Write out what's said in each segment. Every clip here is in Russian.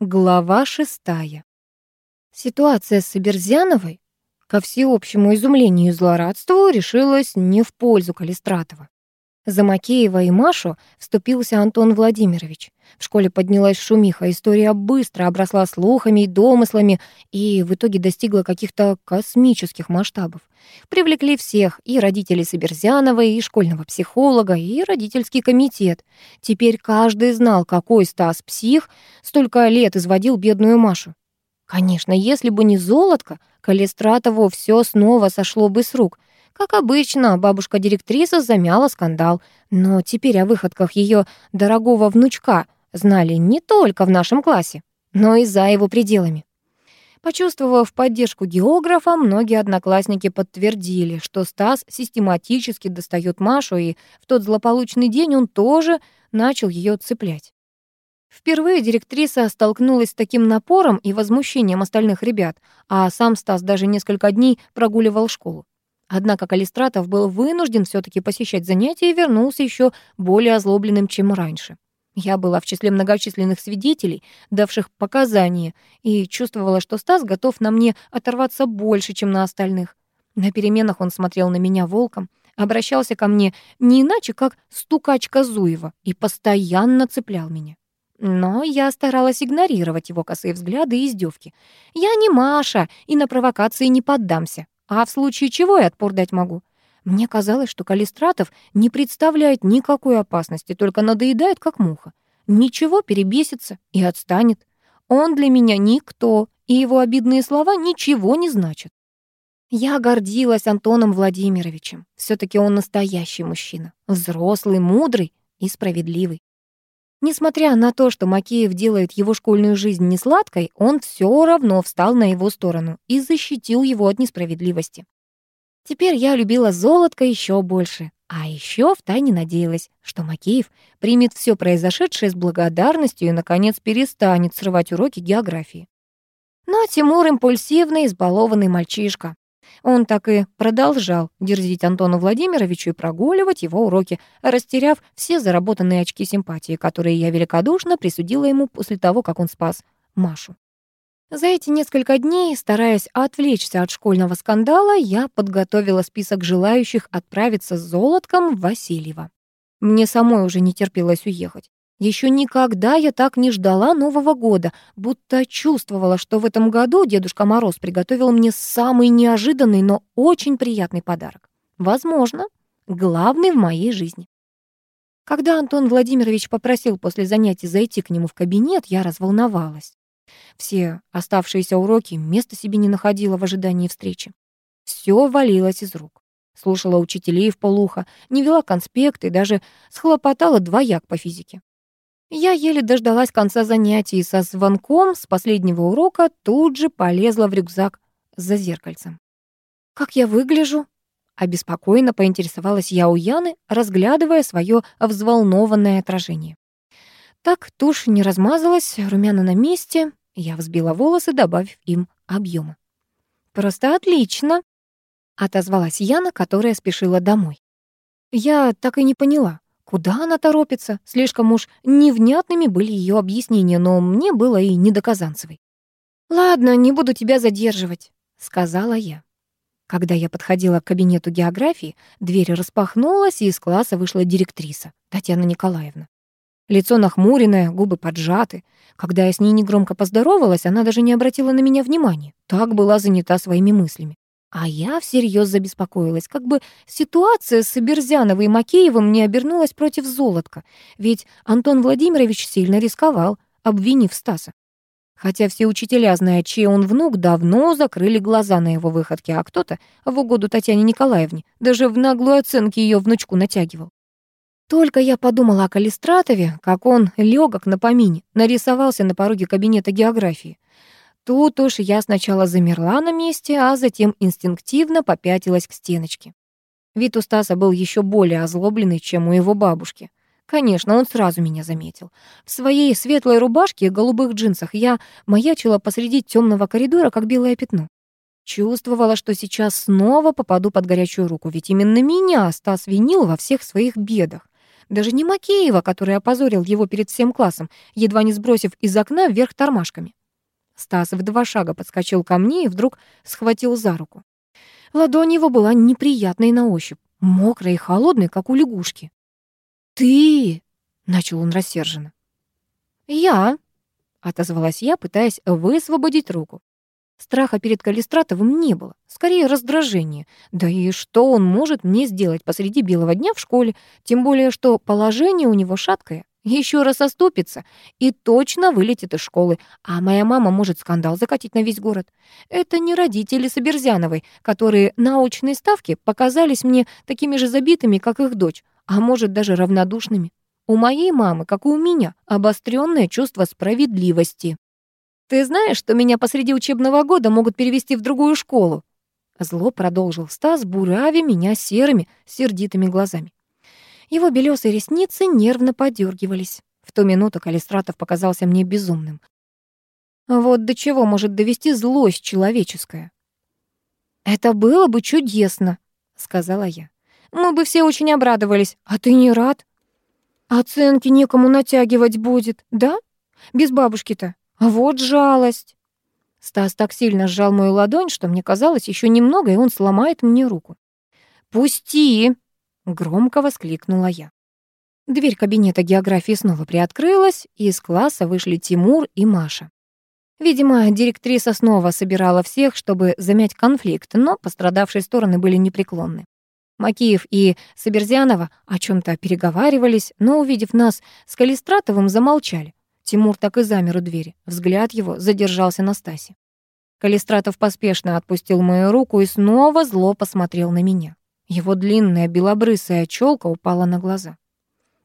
Глава шестая. Ситуация с Соберзяновой, ко всеобщему изумлению и злорадству, решилась не в пользу Калистратова. За Макеева и Машу вступился Антон Владимирович. В школе поднялась шумиха, история быстро обросла слухами и домыслами и в итоге достигла каких-то космических масштабов. Привлекли всех, и родителей Соберзяновой, и школьного психолога, и родительский комитет. Теперь каждый знал, какой Стас псих столько лет изводил бедную Машу. Конечно, если бы не золотко, Калистратову все снова сошло бы с рук — как обычно, бабушка-директриса замяла скандал, но теперь о выходках ее дорогого внучка знали не только в нашем классе, но и за его пределами. Почувствовав поддержку географа, многие одноклассники подтвердили, что Стас систематически достает Машу, и в тот злополучный день он тоже начал ее цеплять. Впервые директриса столкнулась с таким напором и возмущением остальных ребят, а сам Стас даже несколько дней прогуливал школу. Однако Калистратов был вынужден все таки посещать занятия и вернулся еще более озлобленным, чем раньше. Я была в числе многочисленных свидетелей, давших показания, и чувствовала, что Стас готов на мне оторваться больше, чем на остальных. На переменах он смотрел на меня волком, обращался ко мне не иначе, как стукачка Зуева, и постоянно цеплял меня. Но я старалась игнорировать его косые взгляды и издевки. Я не Маша и на провокации не поддамся. А в случае чего я отпор дать могу? Мне казалось, что Калистратов не представляет никакой опасности, только надоедает, как муха. Ничего, перебесится и отстанет. Он для меня никто, и его обидные слова ничего не значат. Я гордилась Антоном Владимировичем. все таки он настоящий мужчина. Взрослый, мудрый и справедливый. Несмотря на то, что Макеев делает его школьную жизнь несладкой, он все равно встал на его сторону и защитил его от несправедливости. Теперь я любила золотко еще больше, а еще втайне надеялась, что Макеев примет все произошедшее с благодарностью и, наконец, перестанет срывать уроки географии. Но Тимур импульсивный, избалованный мальчишка. Он так и продолжал дерзить Антону Владимировичу и прогуливать его уроки, растеряв все заработанные очки симпатии, которые я великодушно присудила ему после того, как он спас Машу. За эти несколько дней, стараясь отвлечься от школьного скандала, я подготовила список желающих отправиться с золотком в Васильева. Мне самой уже не терпелось уехать. Еще никогда я так не ждала Нового года, будто чувствовала, что в этом году Дедушка Мороз приготовил мне самый неожиданный, но очень приятный подарок. Возможно, главный в моей жизни. Когда Антон Владимирович попросил после занятий зайти к нему в кабинет, я разволновалась. Все оставшиеся уроки места себе не находила в ожидании встречи. Все валилось из рук. Слушала учителей в полухо, не вела конспекты, даже схлопотала двояк по физике. Я еле дождалась конца занятий и со звонком с последнего урока тут же полезла в рюкзак за зеркальцем. «Как я выгляжу?» Обеспокоенно поинтересовалась я у Яны, разглядывая свое взволнованное отражение. Так тушь не размазалась, румяна на месте. Я взбила волосы, добавив им объема. «Просто отлично!» — отозвалась Яна, которая спешила домой. Я так и не поняла, Куда она торопится? Слишком уж невнятными были ее объяснения, но мне было и не до Казанцевой. «Ладно, не буду тебя задерживать», — сказала я. Когда я подходила к кабинету географии, дверь распахнулась, и из класса вышла директриса, Татьяна Николаевна. Лицо нахмуренное, губы поджаты. Когда я с ней негромко поздоровалась, она даже не обратила на меня внимания. Так была занята своими мыслями. А я всерьез забеспокоилась, как бы ситуация с Берзяновой и Макеевым не обернулась против золотка, ведь Антон Владимирович сильно рисковал, обвинив Стаса. Хотя все учителя, зная, чей он внук, давно закрыли глаза на его выходки, а кто-то, в угоду Татьяне Николаевне, даже в наглую оценке ее внучку натягивал. Только я подумала о Калистратове, как он, легок на помине, нарисовался на пороге кабинета географии. Тут уж я сначала замерла на месте, а затем инстинктивно попятилась к стеночке. Вид у Стаса был еще более озлобленный, чем у его бабушки. Конечно, он сразу меня заметил. В своей светлой рубашке и голубых джинсах я маячила посреди темного коридора, как белое пятно. Чувствовала, что сейчас снова попаду под горячую руку, ведь именно меня Стас винил во всех своих бедах. Даже не Макеева, который опозорил его перед всем классом, едва не сбросив из окна вверх тормашками. Стас в два шага подскочил ко мне и вдруг схватил за руку. Ладонь его была неприятной на ощупь, мокрая и холодная, как у лягушки. «Ты!» — начал он рассерженно. «Я!» — отозвалась я, пытаясь высвободить руку. Страха перед Калистратовым не было, скорее раздражение. Да и что он может мне сделать посреди белого дня в школе, тем более что положение у него шаткое. Еще раз оступится и точно вылетит из школы, а моя мама может скандал закатить на весь город. Это не родители Соберзяновой, которые научные ставки показались мне такими же забитыми, как их дочь, а может даже равнодушными. У моей мамы, как и у меня, обостренное чувство справедливости. «Ты знаешь, что меня посреди учебного года могут перевести в другую школу?» Зло продолжил Стас, буравя меня серыми, сердитыми глазами. Его белесые ресницы нервно подергивались. В ту минуту Калистратов показался мне безумным. Вот до чего может довести злость человеческая. «Это было бы чудесно», — сказала я. «Мы бы все очень обрадовались, а ты не рад?» «Оценки некому натягивать будет, да? Без бабушки-то. Вот жалость. Стас так сильно сжал мою ладонь, что мне казалось, еще немного, и он сломает мне руку. «Пусти!» — громко воскликнула я. Дверь кабинета географии снова приоткрылась, и из класса вышли Тимур и Маша. Видимо, директриса снова собирала всех, чтобы замять конфликт, но пострадавшие стороны были непреклонны. Макеев и Соберзянова о чем то переговаривались, но, увидев нас с Калистратовым, замолчали. Тимур так и замер у двери. Взгляд его задержался на Стасе. Калистратов поспешно отпустил мою руку и снова зло посмотрел на меня. Его длинная белобрысая челка упала на глаза.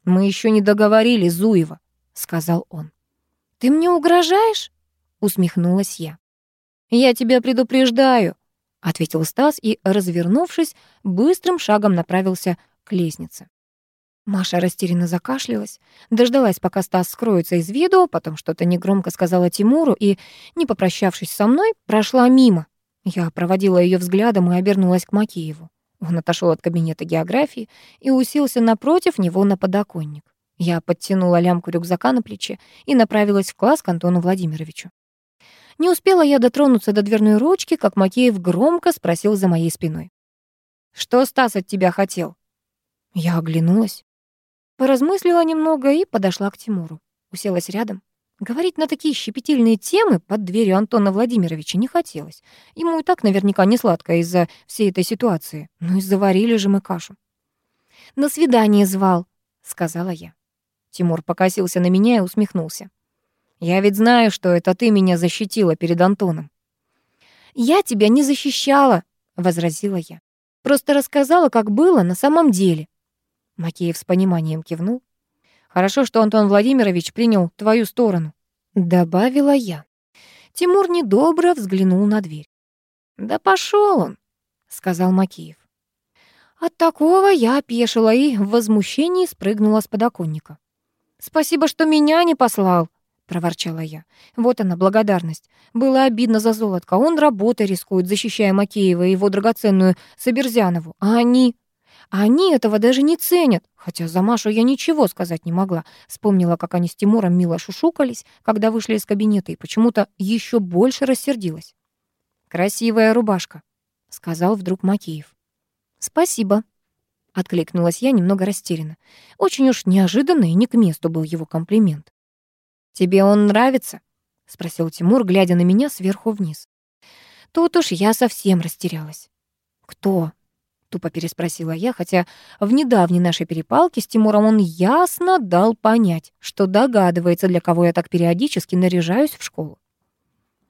«Мы еще не договорили, Зуева», — сказал он. «Ты мне угрожаешь?» — усмехнулась я. «Я тебя предупреждаю», — ответил Стас и, развернувшись, быстрым шагом направился к лестнице. Маша растерянно закашлялась, дождалась, пока Стас скроется из виду, потом что-то негромко сказала Тимуру и, не попрощавшись со мной, прошла мимо. Я проводила ее взглядом и обернулась к Макееву. Он отошел от кабинета географии и уселся напротив него на подоконник. Я подтянула лямку рюкзака на плече и направилась в класс к Антону Владимировичу. Не успела я дотронуться до дверной ручки, как Макеев громко спросил за моей спиной. «Что Стас от тебя хотел?» Я оглянулась. Поразмыслила немного и подошла к Тимуру. Уселась рядом. Говорить на такие щепетильные темы под дверью Антона Владимировича не хотелось. Ему и так наверняка не сладко из-за всей этой ситуации. Ну и заварили же мы кашу. «На свидание звал», — сказала я. Тимур покосился на меня и усмехнулся. «Я ведь знаю, что это ты меня защитила перед Антоном». «Я тебя не защищала», — возразила я. «Просто рассказала, как было на самом деле. Макеев с пониманием кивнул. «Хорошо, что Антон Владимирович принял твою сторону», — добавила я. Тимур недобро взглянул на дверь. «Да пошел он», — сказал Макеев. От такого я опешила и в возмущении спрыгнула с подоконника. «Спасибо, что меня не послал», — проворчала я. «Вот она, благодарность. Было обидно за золотко. Он работой рискует, защищая Макеева и его драгоценную Соберзянову. А они... А они этого даже не ценят. Хотя за Машу я ничего сказать не могла. Вспомнила, как они с Тимуром мило шушукались, когда вышли из кабинета, и почему-то еще больше рассердилась. «Красивая рубашка», — сказал вдруг Макеев. «Спасибо», — откликнулась я немного растерянно. Очень уж неожиданно и не к месту был его комплимент. «Тебе он нравится?» — спросил Тимур, глядя на меня сверху вниз. Тут уж я совсем растерялась. «Кто?» Тупо переспросила я, хотя в недавней нашей перепалке с Тимуром он ясно дал понять, что догадывается, для кого я так периодически наряжаюсь в школу.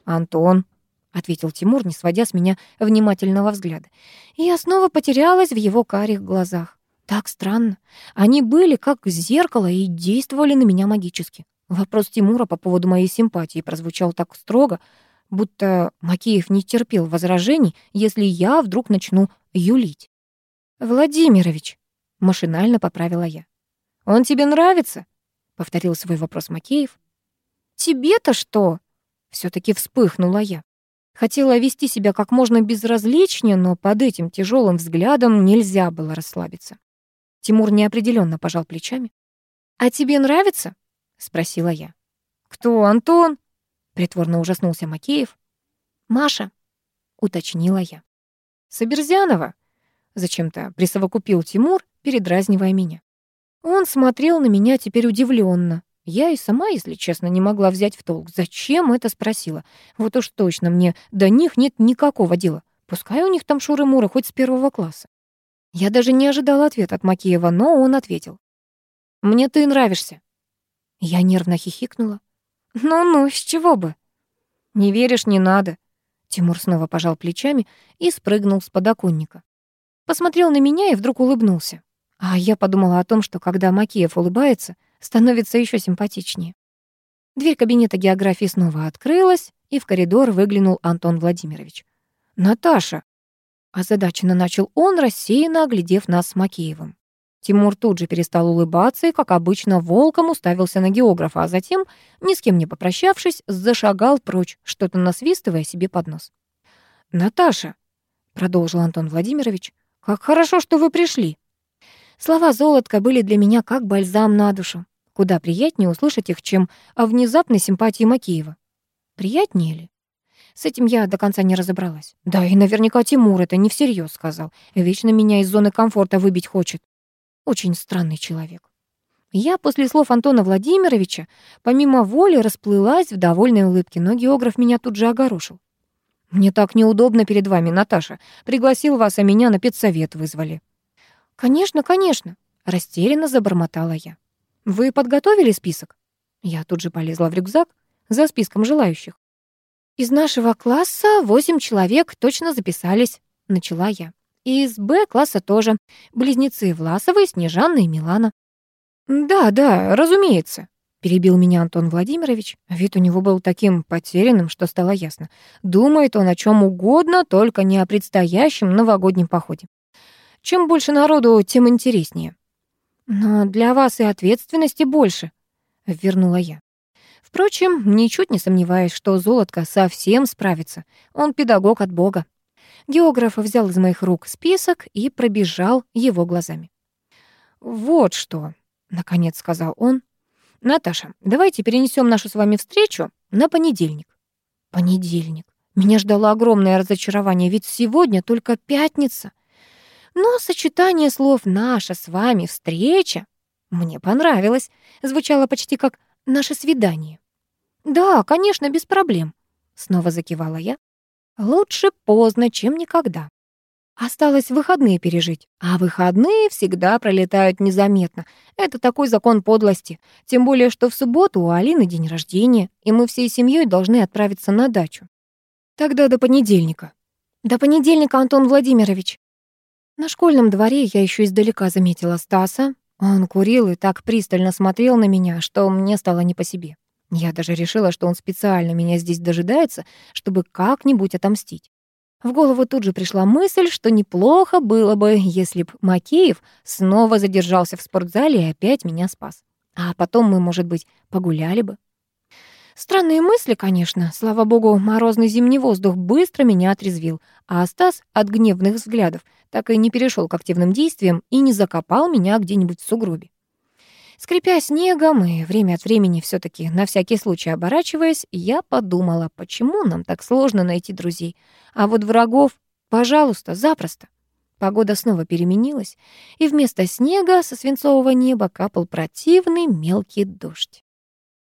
«Антон», — ответил Тимур, не сводя с меня внимательного взгляда. И я снова потерялась в его карих глазах. Так странно. Они были как зеркало и действовали на меня магически. Вопрос Тимура по поводу моей симпатии прозвучал так строго, будто Макеев не терпел возражений, если я вдруг начну юлить. «Владимирович», — машинально поправила я. «Он тебе нравится?» — повторил свой вопрос Макеев. «Тебе-то что?» — все таки вспыхнула я. Хотела вести себя как можно безразличнее, но под этим тяжелым взглядом нельзя было расслабиться. Тимур неопределенно пожал плечами. «А тебе нравится?» — спросила я. «Кто, Антон?» — притворно ужаснулся Макеев. «Маша», — уточнила я. «Соберзянова?» — зачем-то присовокупил Тимур, передразнивая меня. Он смотрел на меня теперь удивленно. Я и сама, если честно, не могла взять в толк. Зачем это спросила? Вот уж точно мне до них нет никакого дела. Пускай у них там шуры-муры хоть с первого класса. Я даже не ожидала ответа от Макеева, но он ответил. «Мне ты нравишься». Я нервно хихикнула. «Ну-ну, с чего бы?» «Не веришь, не надо». Тимур снова пожал плечами и спрыгнул с подоконника. Посмотрел на меня и вдруг улыбнулся. А я подумала о том, что когда Макеев улыбается, становится еще симпатичнее. Дверь кабинета географии снова открылась, и в коридор выглянул Антон Владимирович. «Наташа!» Озадаченно начал он, рассеянно оглядев нас с Макеевым. Тимур тут же перестал улыбаться и, как обычно, волком уставился на географа, а затем, ни с кем не попрощавшись, зашагал прочь, что-то насвистывая себе под нос. «Наташа», — продолжил Антон Владимирович, — «как хорошо, что вы пришли». Слова Золотка были для меня как бальзам на душу. Куда приятнее услышать их, чем о внезапной симпатии Макеева. Приятнее ли? С этим я до конца не разобралась. Да, и наверняка Тимур это не всерьез сказал. Вечно меня из зоны комфорта выбить хочет. Очень странный человек. Я после слов Антона Владимировича помимо воли расплылась в довольной улыбке, но географ меня тут же огорошил. «Мне так неудобно перед вами, Наташа. Пригласил вас, а меня на педсовет вызвали». «Конечно, конечно», — растерянно забормотала я. «Вы подготовили список?» Я тут же полезла в рюкзак за списком желающих. «Из нашего класса восемь человек точно записались», — начала я. «Из Б-класса тоже. Близнецы Власовы, Снежанна и Милана». «Да, да, разумеется», — перебил меня Антон Владимирович. Вид у него был таким потерянным, что стало ясно. Думает он о чем угодно, только не о предстоящем новогоднем походе. Чем больше народу, тем интереснее. Но для вас и ответственности больше, вернула я. Впрочем, ничуть не сомневаюсь, что Золотко совсем справится. Он педагог от Бога. Географ взял из моих рук список и пробежал его глазами. «Вот что», — наконец сказал он. «Наташа, давайте перенесем нашу с вами встречу на понедельник». «Понедельник. Меня ждало огромное разочарование, ведь сегодня только пятница. Но сочетание слов «наша с вами встреча» мне понравилось. Звучало почти как «наше свидание». «Да, конечно, без проблем», — снова закивала я. «Лучше поздно, чем никогда». Осталось выходные пережить, а выходные всегда пролетают незаметно. Это такой закон подлости. Тем более, что в субботу у Алины день рождения, и мы всей семьей должны отправиться на дачу. Тогда до понедельника. До понедельника, Антон Владимирович. На школьном дворе я еще издалека заметила Стаса. Он курил и так пристально смотрел на меня, что мне стало не по себе. Я даже решила, что он специально меня здесь дожидается, чтобы как-нибудь отомстить. В голову тут же пришла мысль, что неплохо было бы, если б Макеев снова задержался в спортзале и опять меня спас. А потом мы, может быть, погуляли бы. Странные мысли, конечно. Слава богу, морозный зимний воздух быстро меня отрезвил, а Стас от гневных взглядов так и не перешел к активным действиям и не закопал меня где-нибудь в сугробе. Скрипя снегом и время от времени все таки на всякий случай оборачиваясь, я подумала, почему нам так сложно найти друзей, а вот врагов, пожалуйста, запросто. Погода снова переменилась, и вместо снега со свинцового неба капал противный мелкий дождь.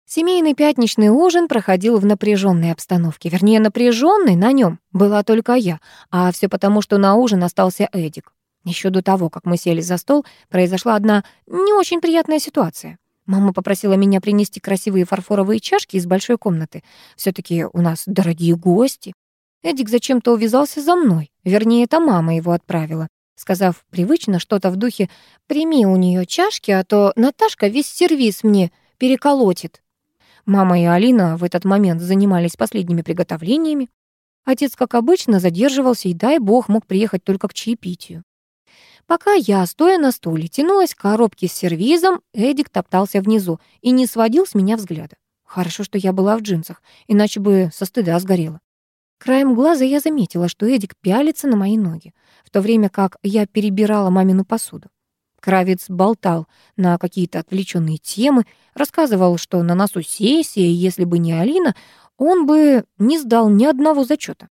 Семейный пятничный ужин проходил в напряженной обстановке. Вернее, напряженной на нем была только я, а все потому, что на ужин остался Эдик. Еще до того, как мы сели за стол, произошла одна не очень приятная ситуация. Мама попросила меня принести красивые фарфоровые чашки из большой комнаты. все таки у нас дорогие гости. Эдик зачем-то увязался за мной. Вернее, это мама его отправила, сказав привычно что-то в духе «Прими у нее чашки, а то Наташка весь сервиз мне переколотит». Мама и Алина в этот момент занимались последними приготовлениями. Отец, как обычно, задерживался и, дай бог, мог приехать только к чаепитию. Пока я, стоя на стуле, тянулась к коробке с сервизом, Эдик топтался внизу и не сводил с меня взгляда. Хорошо, что я была в джинсах, иначе бы со стыда сгорела. Краем глаза я заметила, что Эдик пялится на мои ноги, в то время как я перебирала мамину посуду. Кравец болтал на какие-то отвлеченные темы, рассказывал, что на носу сессия, и если бы не Алина, он бы не сдал ни одного зачета.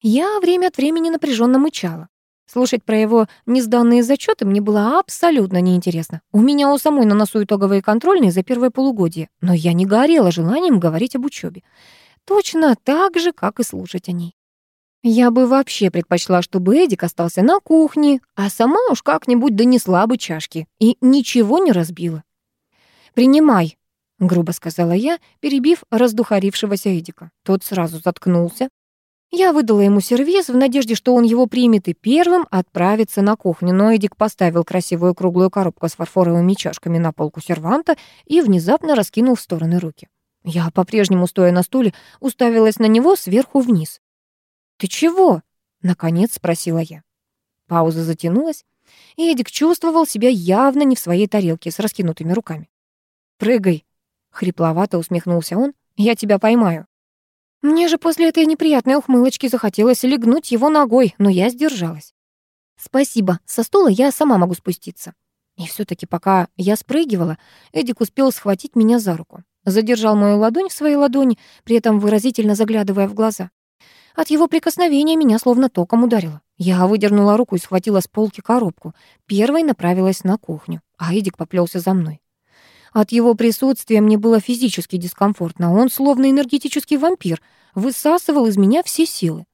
Я время от времени напряженно мычала. Слушать про его несданные зачеты мне было абсолютно неинтересно. У меня у самой на носу итоговые контрольные за первое полугодие, но я не горела желанием говорить об учебе. Точно так же, как и слушать о ней. Я бы вообще предпочла, чтобы Эдик остался на кухне, а сама уж как-нибудь донесла бы чашки и ничего не разбила. «Принимай», — грубо сказала я, перебив раздухарившегося Эдика. Тот сразу заткнулся. Я выдала ему сервиз в надежде, что он его примет и первым отправится на кухню, но Эдик поставил красивую круглую коробку с фарфоровыми чашками на полку серванта и внезапно раскинул в стороны руки. Я, по-прежнему стоя на стуле, уставилась на него сверху вниз. «Ты чего?» — наконец спросила я. Пауза затянулась, и Эдик чувствовал себя явно не в своей тарелке с раскинутыми руками. «Прыгай!» — хрипловато усмехнулся он. «Я тебя поймаю». Мне же после этой неприятной ухмылочки захотелось легнуть его ногой, но я сдержалась. «Спасибо, со стула я сама могу спуститься». И все таки пока я спрыгивала, Эдик успел схватить меня за руку. Задержал мою ладонь в своей ладони, при этом выразительно заглядывая в глаза. От его прикосновения меня словно током ударило. Я выдернула руку и схватила с полки коробку. Первой направилась на кухню, а Эдик поплелся за мной. От его присутствия мне было физически дискомфортно. Он, словно энергетический вампир, высасывал из меня все силы.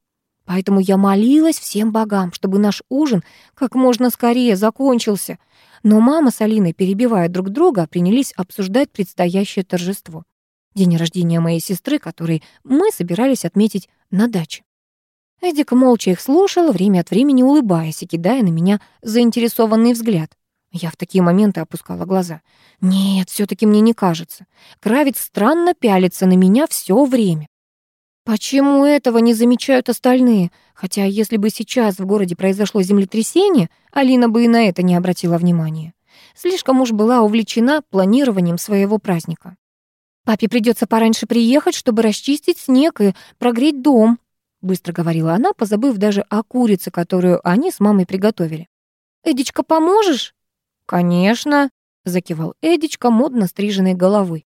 Поэтому я молилась всем богам, чтобы наш ужин как можно скорее закончился. Но мама с Алиной, перебивая друг друга, принялись обсуждать предстоящее торжество день рождения моей сестры, который мы собирались отметить на даче. Эдик молча их слушал, время от времени улыбаясь и кидая на меня заинтересованный взгляд. Я в такие моменты опускала глаза. Нет, все таки мне не кажется. Кравец странно пялится на меня все время. Почему этого не замечают остальные? Хотя если бы сейчас в городе произошло землетрясение, Алина бы и на это не обратила внимания. Слишком уж была увлечена планированием своего праздника. «Папе придется пораньше приехать, чтобы расчистить снег и прогреть дом», быстро говорила она, позабыв даже о курице, которую они с мамой приготовили. «Эдичка, поможешь?» «Конечно», — закивал Эдичка модно стриженной головой.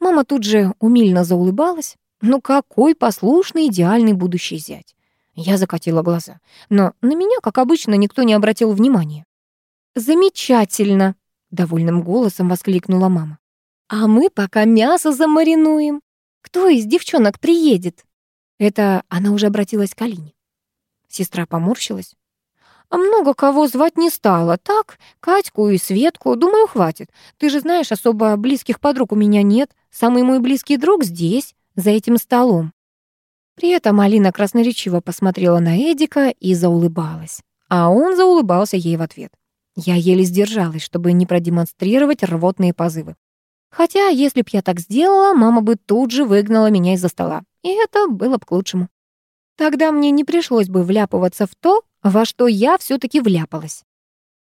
Мама тут же умильно заулыбалась. «Ну какой послушный, идеальный будущий зять!» Я закатила глаза, но на меня, как обычно, никто не обратил внимания. «Замечательно!» — довольным голосом воскликнула мама. А мы пока мясо замаринуем. Кто из девчонок приедет? Это она уже обратилась к Алине. Сестра поморщилась. А много кого звать не стала. Так, Катьку и Светку, думаю, хватит. Ты же знаешь, особо близких подруг у меня нет. Самый мой близкий друг здесь, за этим столом. При этом Алина красноречиво посмотрела на Эдика и заулыбалась. А он заулыбался ей в ответ. Я еле сдержалась, чтобы не продемонстрировать рвотные позывы. Хотя, если б я так сделала, мама бы тут же выгнала меня из-за стола. И это было бы к лучшему. Тогда мне не пришлось бы вляпываться в то, во что я все таки вляпалась.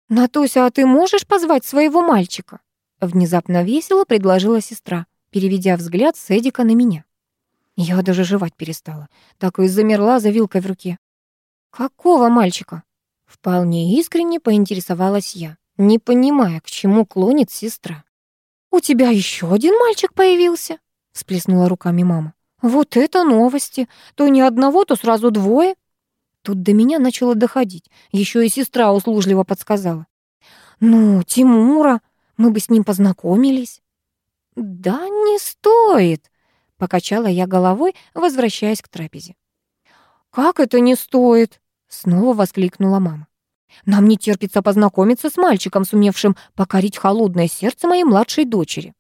«Натуся, а ты можешь позвать своего мальчика?» Внезапно весело предложила сестра, переведя взгляд с Эдика на меня. Я даже жевать перестала, так и замерла за вилкой в руке. «Какого мальчика?» Вполне искренне поинтересовалась я, не понимая, к чему клонит сестра. «У тебя еще один мальчик появился?» — всплеснула руками мама. «Вот это новости! То не одного, то сразу двое!» Тут до меня начало доходить. Еще и сестра услужливо подсказала. «Ну, Тимура, мы бы с ним познакомились». «Да не стоит», — покачала я головой, возвращаясь к трапезе. «Как это не стоит?» — снова воскликнула мама. Нам не терпится познакомиться с мальчиком, сумевшим покорить холодное сердце моей младшей дочери.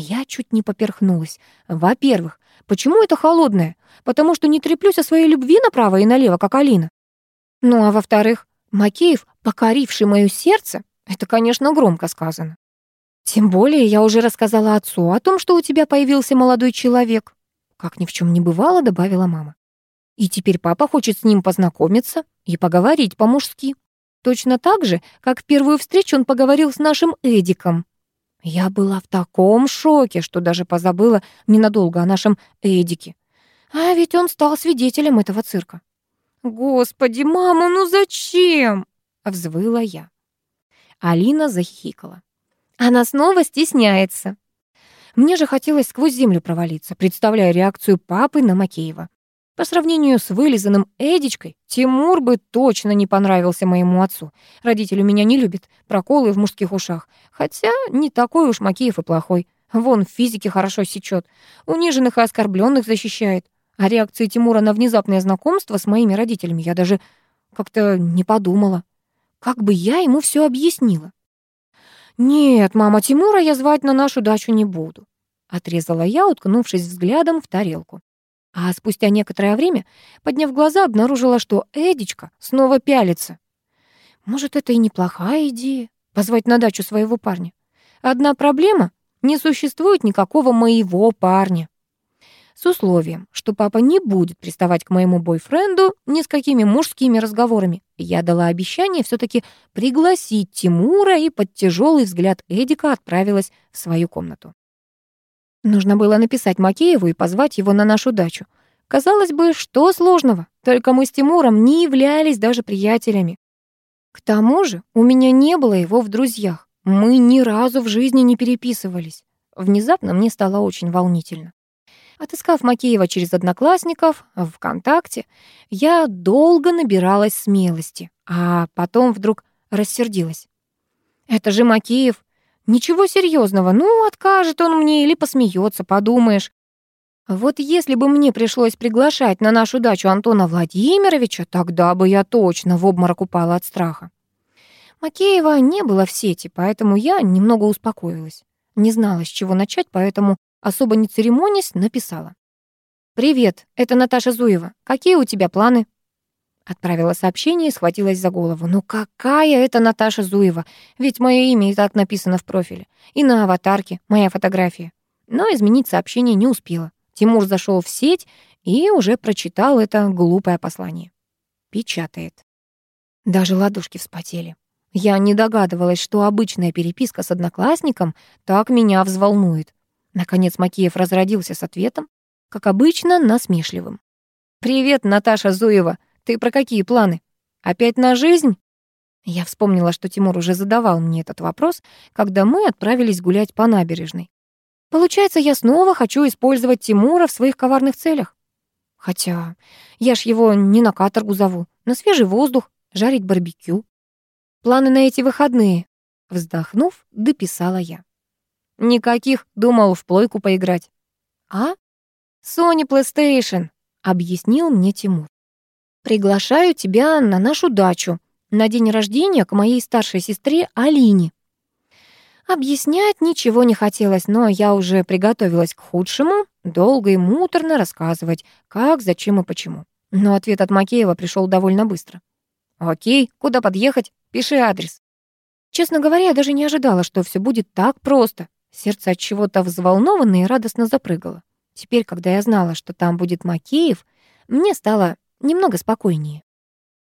Я чуть не поперхнулась. Во-первых, почему это холодное? Потому что не треплюсь о своей любви направо и налево, как Алина. Ну а во-вторых, Макеев, покоривший моё сердце, это, конечно, громко сказано. Тем более я уже рассказала отцу о том, что у тебя появился молодой человек. Как ни в чем не бывало, добавила мама. И теперь папа хочет с ним познакомиться и поговорить по-мужски. Точно так же, как в первую встречу он поговорил с нашим Эдиком. Я была в таком шоке, что даже позабыла ненадолго о нашем Эдике. А ведь он стал свидетелем этого цирка. «Господи, мама, ну зачем?» — взвыла я. Алина захихикала. Она снова стесняется. Мне же хотелось сквозь землю провалиться, представляя реакцию папы на Макеева. По сравнению с вылизанным Эдичкой, Тимур бы точно не понравился моему отцу. Родители меня не любят, проколы в мужских ушах. Хотя не такой уж Макеев и плохой. Вон в физике хорошо сечет, униженных и оскорбленных защищает. А реакции Тимура на внезапное знакомство с моими родителями я даже как-то не подумала. Как бы я ему все объяснила? «Нет, мама, Тимура я звать на нашу дачу не буду», — отрезала я, уткнувшись взглядом в тарелку. А спустя некоторое время, подняв глаза, обнаружила, что Эдичка снова пялится. Может, это и неплохая идея — позвать на дачу своего парня. Одна проблема — не существует никакого моего парня. С условием, что папа не будет приставать к моему бойфренду ни с какими мужскими разговорами. Я дала обещание все таки пригласить Тимура и под тяжелый взгляд Эдика отправилась в свою комнату. Нужно было написать Макееву и позвать его на нашу дачу. Казалось бы, что сложного? Только мы с Тимуром не являлись даже приятелями. К тому же у меня не было его в друзьях. Мы ни разу в жизни не переписывались. Внезапно мне стало очень волнительно. Отыскав Макеева через одноклассников ВКонтакте, я долго набиралась смелости, а потом вдруг рассердилась. «Это же Макеев, Ничего серьезного, ну, откажет он мне или посмеется, подумаешь. Вот если бы мне пришлось приглашать на нашу дачу Антона Владимировича, тогда бы я точно в обморок упала от страха. Макеева не было в сети, поэтому я немного успокоилась. Не знала, с чего начать, поэтому, особо не церемонясь, написала. «Привет, это Наташа Зуева. Какие у тебя планы?» Отправила сообщение и схватилась за голову. «Ну какая это Наташа Зуева? Ведь мое имя и так написано в профиле. И на аватарке моя фотография». Но изменить сообщение не успела. Тимур зашел в сеть и уже прочитал это глупое послание. Печатает. Даже ладошки вспотели. Я не догадывалась, что обычная переписка с одноклассником так меня взволнует. Наконец Макеев разродился с ответом, как обычно, насмешливым. «Привет, Наташа Зуева. Ты про какие планы? Опять на жизнь? Я вспомнила, что Тимур уже задавал мне этот вопрос, когда мы отправились гулять по набережной. Получается, я снова хочу использовать Тимура в своих коварных целях. Хотя я ж его не на каторгу зову, на свежий воздух, жарить барбекю. Планы на эти выходные, вздохнув, дописала я. Никаких, думал, в плойку поиграть. А? Sony PlayStation, объяснил мне Тимур. Приглашаю тебя на нашу дачу на день рождения к моей старшей сестре Алине. Объяснять ничего не хотелось, но я уже приготовилась к худшему, долго и муторно рассказывать, как, зачем и почему. Но ответ от Макеева пришел довольно быстро. «Окей, куда подъехать? Пиши адрес». Честно говоря, я даже не ожидала, что все будет так просто. Сердце от чего-то взволнованно и радостно запрыгало. Теперь, когда я знала, что там будет Макеев, мне стало немного спокойнее.